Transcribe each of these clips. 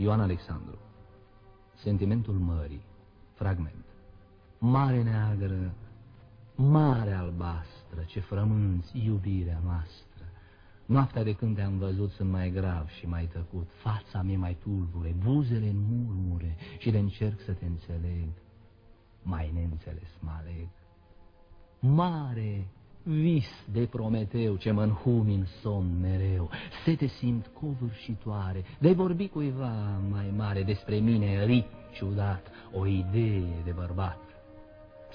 Ioan Alexandru Sentimentul mării Fragment Mare neagră, mare albastră, ce frămânți iubirea noastră. Noaptea de când te-am văzut sunt mai grav și mai tăcut, fața mea mai tulbure, buzele în murmure și de încerc să te înțeleg. Mai neînțeles mă aleg. Mare vis de Prometeu ce mă înhumi în somn mereu, se te simt covârșitoare, de vorbi cuiva mai mare despre mine, ric ciudat, o idee de bărbat.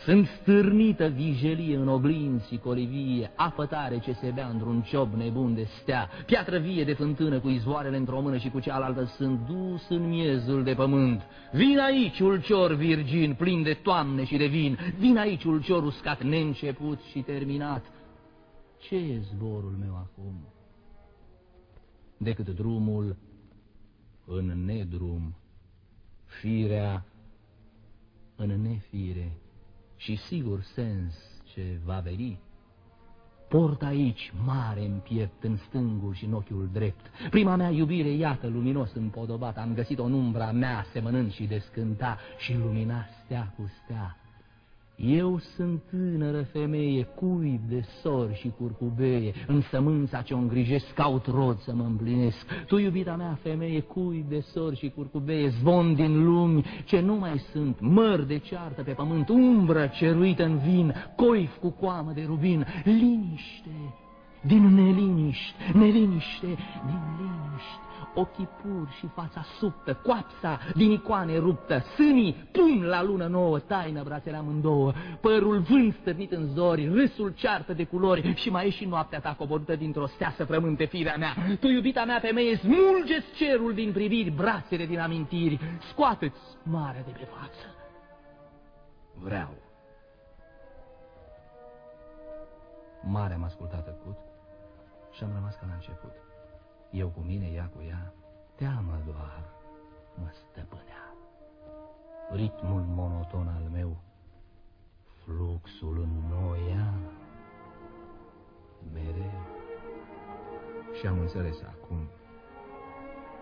Sunt stârnită vijelie în oglinzi colivie, apă tare ce se bea într-un ciob nebun de stea, piatră vie de fântână cu izvoarele într-o mână și cu cealaltă sunt dus în miezul de pământ. Vin aici ulcior virgin, plin de toamne și de vin, vin aici ulcior uscat, neînceput și terminat. Ce e zborul meu acum? Decât drumul în nedrum, firea în nefire și sigur sens ce va veni. Port aici, mare în piept, în stângul și în ochiul drept. Prima mea iubire, iată, luminos împodobat, am găsit-o în umbra mea, semănând și descânta și lumina stea cu stea. Eu sunt tânără femeie, cuib de sori și curcubeie, în sămânța ce o îngrijesc, caut rod să mă împlinesc. Tu, iubita mea femeie, cuib de sori și curcubeie, zvon din lumi ce nu mai sunt, măr de ceartă pe pământ, umbră ceruită în vin, coif cu coamă de rubin, liniște din neliniște, neliniște din liniște ochii pur și fața subtă, coapsa din icoane ruptă, sânii pun la lună nouă, taină brațele amândouă, părul vânt stârnit în zori, râsul ceartă de culori și mai e și noaptea ta coborâtă dintr-o stea să frământe firea mea. Tu, iubita mea femeie, smulgeți cerul din priviri, brațele din amintiri, scoateți marea de pe față. Vreau. Mare am ascultat tăcut și am rămas ca la început. Eu cu mine, ea cu ea, teamă doar mă stăpânea. Ritmul monoton al meu, fluxul în noia, mereu. Și am înțeles acum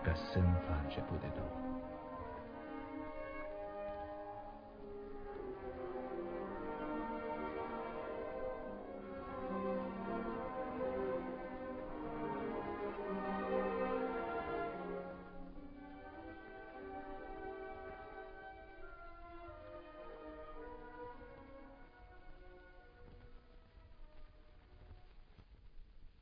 că sunt la început de tot.